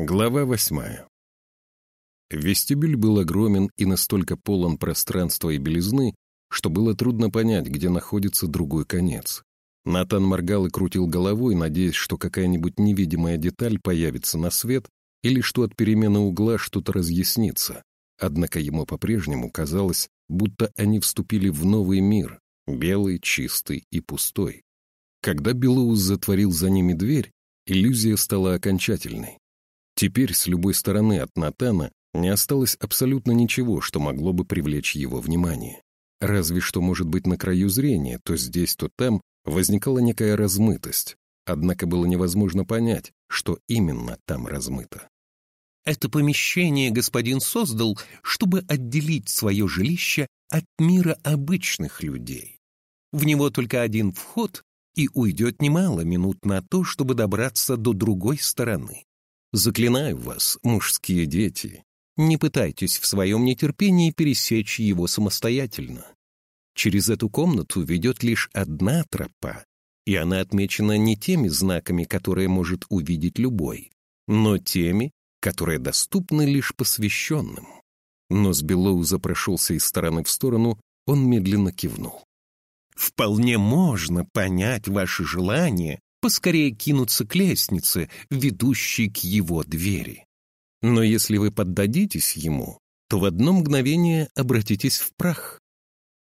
Глава восьмая. Вестибюль был огромен и настолько полон пространства и белизны, что было трудно понять, где находится другой конец. Натан моргал и крутил головой, надеясь, что какая-нибудь невидимая деталь появится на свет или что от перемены угла что-то разъяснится. Однако ему по-прежнему казалось, будто они вступили в новый мир, белый, чистый и пустой. Когда Белоус затворил за ними дверь, иллюзия стала окончательной. Теперь с любой стороны от Натана не осталось абсолютно ничего, что могло бы привлечь его внимание. Разве что, может быть, на краю зрения, то здесь, то там возникала некая размытость, однако было невозможно понять, что именно там размыто. Это помещение господин создал, чтобы отделить свое жилище от мира обычных людей. В него только один вход, и уйдет немало минут на то, чтобы добраться до другой стороны. Заклинаю вас, мужские дети, не пытайтесь в своем нетерпении пересечь его самостоятельно. Через эту комнату ведет лишь одна тропа, и она отмечена не теми знаками, которые может увидеть любой, но теми, которые доступны лишь посвященным. Нос Белоуза прошелся из стороны в сторону, он медленно кивнул. «Вполне можно понять ваше желание поскорее кинуться к лестнице, ведущей к его двери. Но если вы поддадитесь ему, то в одно мгновение обратитесь в прах.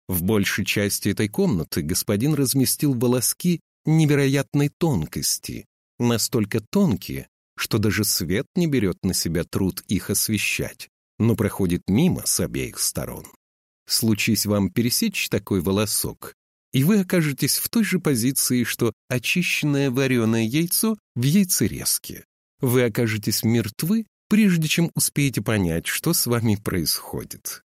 В большей части этой комнаты господин разместил волоски невероятной тонкости, настолько тонкие, что даже свет не берет на себя труд их освещать, но проходит мимо с обеих сторон. Случись вам пересечь такой волосок, и вы окажетесь в той же позиции, что очищенное вареное яйцо в яйцерезке. Вы окажетесь мертвы, прежде чем успеете понять, что с вами происходит.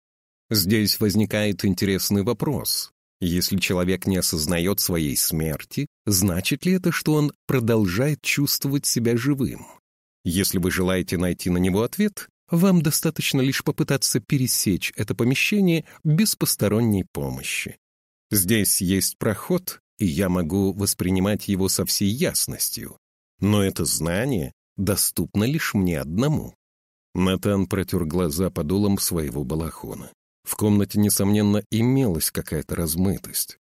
Здесь возникает интересный вопрос. Если человек не осознает своей смерти, значит ли это, что он продолжает чувствовать себя живым? Если вы желаете найти на него ответ, вам достаточно лишь попытаться пересечь это помещение без посторонней помощи. Здесь есть проход, и я могу воспринимать его со всей ясностью. Но это знание доступно лишь мне одному. Натан протер глаза подолом своего балахона. В комнате, несомненно, имелась какая-то размытость.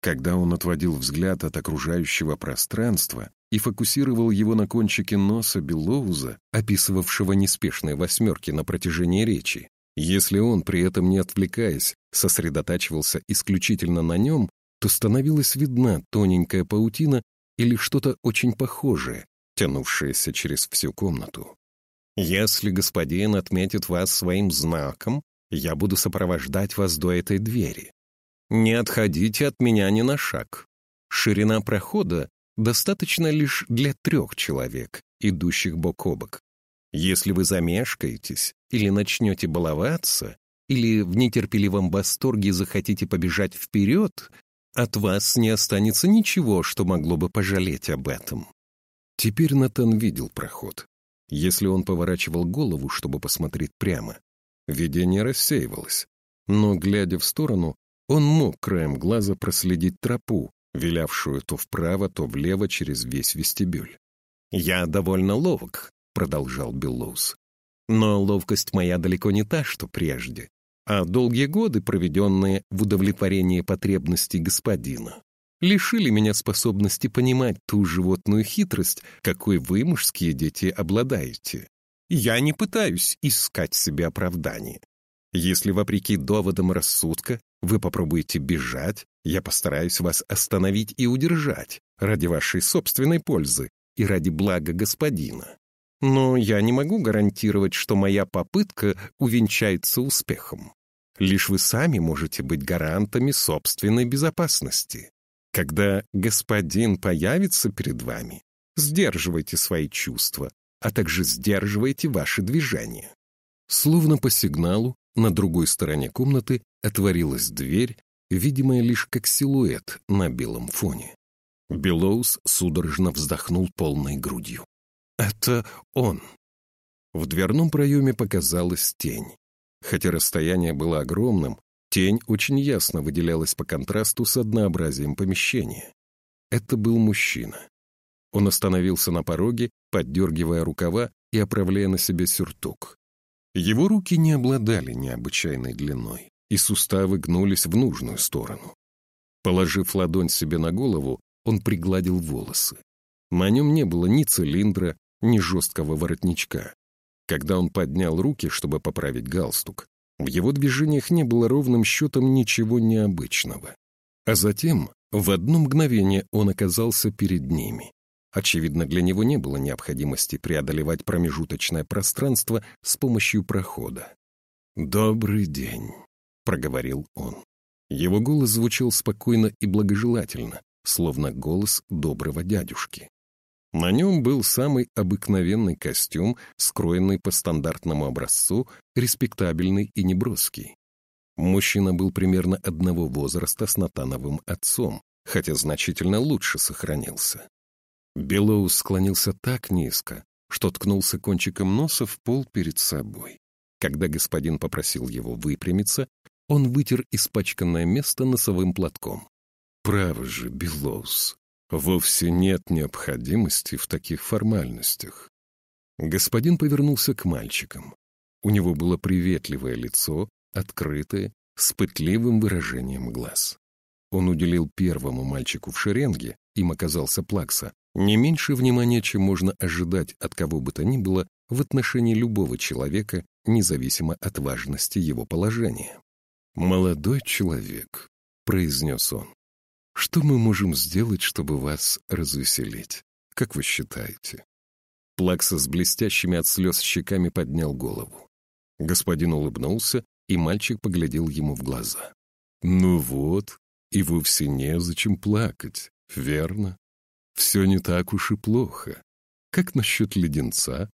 Когда он отводил взгляд от окружающего пространства и фокусировал его на кончике носа Белоуза, описывавшего неспешные восьмерки на протяжении речи, если он, при этом не отвлекаясь, сосредотачивался исключительно на нем, то становилась видна тоненькая паутина или что-то очень похожее, тянувшееся через всю комнату. «Если господин отметит вас своим знаком, я буду сопровождать вас до этой двери. Не отходите от меня ни на шаг. Ширина прохода достаточно лишь для трех человек, идущих бок о бок. Если вы замешкаетесь или начнете баловаться, или в нетерпеливом восторге захотите побежать вперед, от вас не останется ничего, что могло бы пожалеть об этом. Теперь Натан видел проход. Если он поворачивал голову, чтобы посмотреть прямо, видение рассеивалось. Но, глядя в сторону, он мог краем глаза проследить тропу, вилявшую то вправо, то влево через весь вестибюль. «Я довольно ловок», — продолжал Беллоус. «Но ловкость моя далеко не та, что прежде, а долгие годы, проведенные в удовлетворении потребностей господина, лишили меня способности понимать ту животную хитрость, какой вы, мужские дети, обладаете. Я не пытаюсь искать себе оправдание. Если, вопреки доводам рассудка, вы попробуете бежать, я постараюсь вас остановить и удержать ради вашей собственной пользы и ради блага господина. Но я не могу гарантировать, что моя попытка увенчается успехом. Лишь вы сами можете быть гарантами собственной безопасности. Когда господин появится перед вами, сдерживайте свои чувства, а также сдерживайте ваши движения. Словно по сигналу, на другой стороне комнаты отворилась дверь, видимая лишь как силуэт на белом фоне. Белоус судорожно вздохнул полной грудью. Это он. В дверном проеме показалась тень. Хотя расстояние было огромным, тень очень ясно выделялась по контрасту с однообразием помещения. Это был мужчина. Он остановился на пороге, поддергивая рукава и оправляя на себе сюртук. Его руки не обладали необычайной длиной, и суставы гнулись в нужную сторону. Положив ладонь себе на голову, он пригладил волосы. На нем не было ни цилиндра, ни жесткого воротничка. Когда он поднял руки, чтобы поправить галстук, в его движениях не было ровным счетом ничего необычного. А затем, в одно мгновение, он оказался перед ними. Очевидно, для него не было необходимости преодолевать промежуточное пространство с помощью прохода. «Добрый день», — проговорил он. Его голос звучал спокойно и благожелательно, словно голос доброго дядюшки. На нем был самый обыкновенный костюм, скроенный по стандартному образцу, респектабельный и неброский. Мужчина был примерно одного возраста с Натановым отцом, хотя значительно лучше сохранился. Белоус склонился так низко, что ткнулся кончиком носа в пол перед собой. Когда господин попросил его выпрямиться, он вытер испачканное место носовым платком. «Право же, Белоус, вовсе нет необходимости в таких формальностях». Господин повернулся к мальчикам. У него было приветливое лицо, открытое, с пытливым выражением глаз. Он уделил первому мальчику в шеренге, им оказался Плакса, не меньше внимания, чем можно ожидать от кого бы то ни было в отношении любого человека, независимо от важности его положения. «Молодой человек», — произнес он, — «что мы можем сделать, чтобы вас развеселить? Как вы считаете?» Плакса с блестящими от слез щеками поднял голову. Господин улыбнулся, и мальчик поглядел ему в глаза. «Ну вот, и вовсе незачем плакать, верно? Все не так уж и плохо. Как насчет леденца?»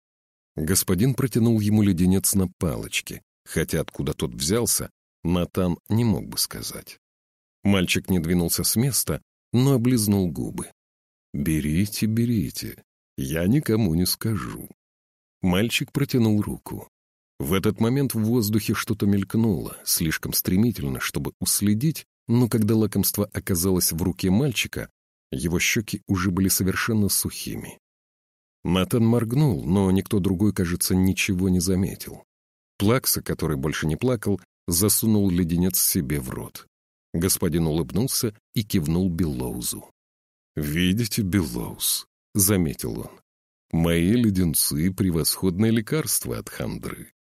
Господин протянул ему леденец на палочке, хотя откуда тот взялся, Натан не мог бы сказать. Мальчик не двинулся с места, но облизнул губы. «Берите, берите, я никому не скажу». Мальчик протянул руку. В этот момент в воздухе что-то мелькнуло, слишком стремительно, чтобы уследить, но когда лакомство оказалось в руке мальчика, его щеки уже были совершенно сухими. Натан моргнул, но никто другой, кажется, ничего не заметил. Плакса, который больше не плакал, засунул леденец себе в рот. Господин улыбнулся и кивнул Беллоузу. «Видите, Беллоуз», — заметил он, — «мои леденцы — превосходное лекарство от хандры.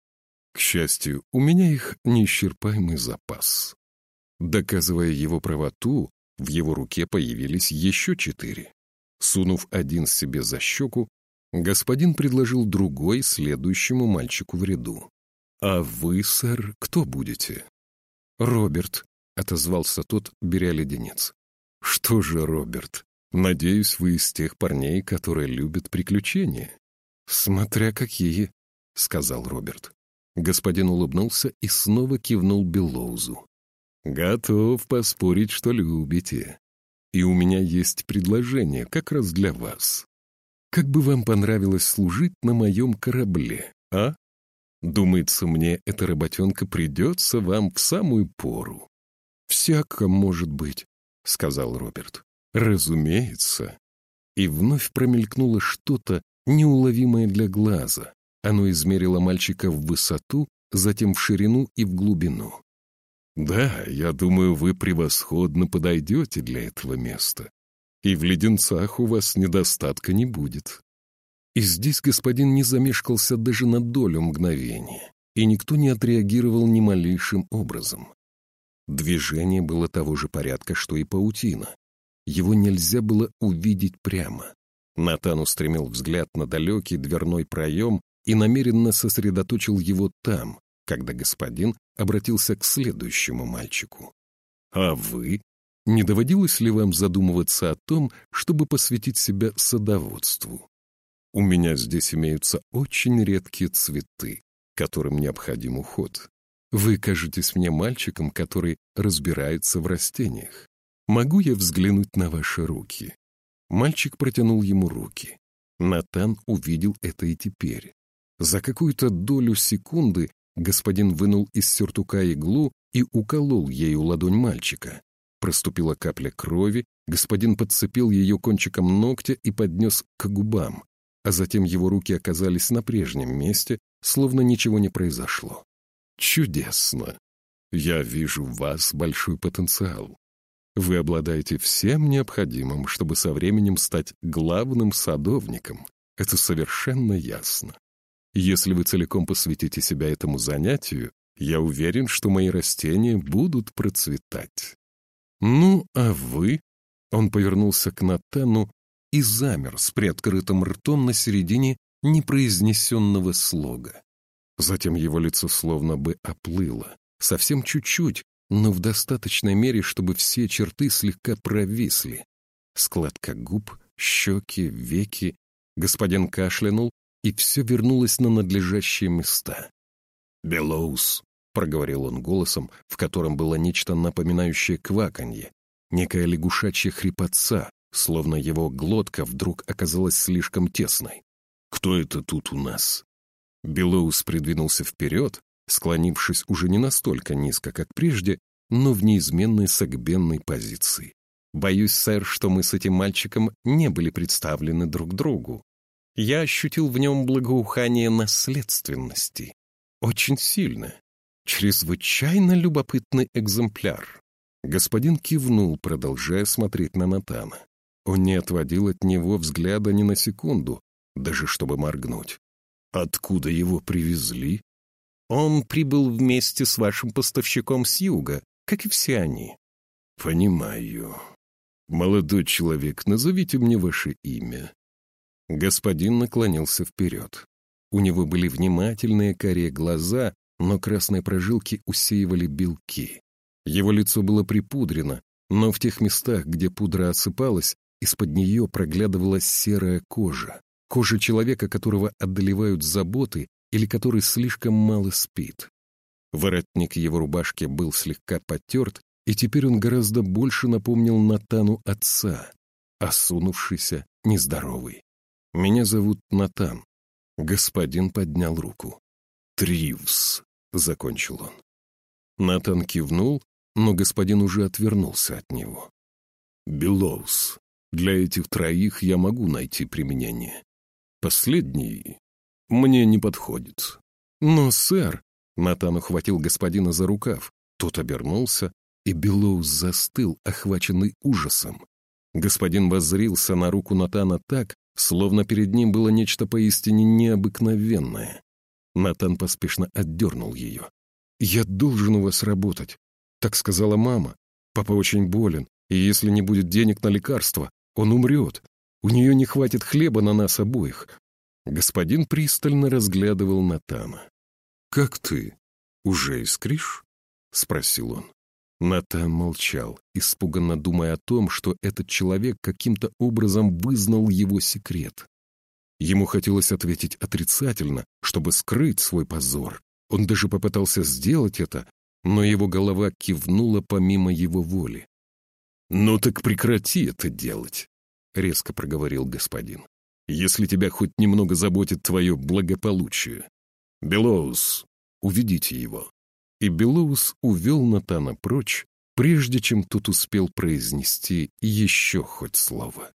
К счастью, у меня их неисчерпаемый запас». Доказывая его правоту, в его руке появились еще четыре. Сунув один себе за щеку, господин предложил другой следующему мальчику в ряду. «А вы, сэр, кто будете?» «Роберт», — отозвался тот, беря леденец. «Что же, Роберт, надеюсь, вы из тех парней, которые любят приключения?» «Смотря какие», — сказал Роберт. Господин улыбнулся и снова кивнул Беллоузу. «Готов поспорить, что любите. И у меня есть предложение как раз для вас. Как бы вам понравилось служить на моем корабле, а?» Думается мне, эта работенка придется вам в самую пору. «Всяко может быть», — сказал Роберт. «Разумеется». И вновь промелькнуло что-то неуловимое для глаза. Оно измерило мальчика в высоту, затем в ширину и в глубину. «Да, я думаю, вы превосходно подойдете для этого места. И в леденцах у вас недостатка не будет. И здесь господин не замешкался даже на долю мгновения, и никто не отреагировал ни малейшим образом. Движение было того же порядка, что и паутина. Его нельзя было увидеть прямо. Натан устремил взгляд на далекий дверной проем и намеренно сосредоточил его там, когда господин обратился к следующему мальчику. «А вы? Не доводилось ли вам задумываться о том, чтобы посвятить себя садоводству? У меня здесь имеются очень редкие цветы, которым необходим уход. Вы кажетесь мне мальчиком, который разбирается в растениях. Могу я взглянуть на ваши руки?» Мальчик протянул ему руки. Натан увидел это и теперь. За какую-то долю секунды господин вынул из сюртука иглу и уколол ею ладонь мальчика. Проступила капля крови, господин подцепил ее кончиком ногтя и поднес к губам. а затем его руки оказались на прежнем месте, словно ничего не произошло. «Чудесно! Я вижу в вас большой потенциал. Вы обладаете всем необходимым, чтобы со временем стать главным садовником. Это совершенно ясно. Если вы целиком посвятите себя этому занятию, я уверен, что мои растения будут процветать. Ну, а вы? Он повернулся к Натану и замер с приоткрытым ртом на середине непроизнесенного слога. Затем его лицо словно бы оплыло, совсем чуть-чуть, но в достаточной мере, чтобы все черты слегка провисли. Складка губ, щеки, веки. Господин кашлянул, и все вернулось на надлежащие места. «Белоус», — проговорил он голосом, в котором было нечто напоминающее кваканье, некая лягушачья хрипотца, словно его глотка вдруг оказалась слишком тесной. «Кто это тут у нас?» Белоус придвинулся вперед, склонившись уже не настолько низко, как прежде, но в неизменной согбенной позиции. «Боюсь, сэр, что мы с этим мальчиком не были представлены друг другу. Я ощутил в нем благоухание наследственности. Очень сильно. Чрезвычайно любопытный экземпляр». Господин кивнул, продолжая смотреть на Натана. Он не отводил от него взгляда ни на секунду, даже чтобы моргнуть. «Откуда его привезли?» Он прибыл вместе с вашим поставщиком с юга, как и все они. Понимаю. Молодой человек, назовите мне ваше имя. Господин наклонился вперед. У него были внимательные карие глаза, но красные прожилки усеивали белки. Его лицо было припудрено, но в тех местах, где пудра осыпалась, из-под нее проглядывала серая кожа. Кожа человека, которого одолевают заботы или который слишком мало спит. Воротник его рубашки был слегка потерт, и теперь он гораздо больше напомнил Натану отца, осунувшийся, нездоровый. «Меня зовут Натан». Господин поднял руку. «Тривс», — закончил он. Натан кивнул, но господин уже отвернулся от него. «Белоус, для этих троих я могу найти применение. Последний мне не подходит. Но, сэр, Натан ухватил господина за рукав. Тот обернулся, и Белоус застыл, охваченный ужасом. Господин воззрился на руку Натана так, словно перед ним было нечто поистине необыкновенное. Натан поспешно отдернул ее. «Я должен у вас работать», — так сказала мама. «Папа очень болен, и если не будет денег на лекарства, он умрет. У нее не хватит хлеба на нас обоих. Господин пристально разглядывал Натана. «Как ты? Уже искришь?» — спросил он. Натан молчал, испуганно думая о том, что этот человек каким-то образом вызнал его секрет. Ему хотелось ответить отрицательно, чтобы скрыть свой позор. Он даже попытался сделать это, но его голова кивнула помимо его воли. «Ну так прекрати это делать», — резко проговорил господин если тебя хоть немного заботит твое благополучие. Белоус, уведите его». И Белоус увел Натана прочь, прежде чем тот успел произнести еще хоть слово.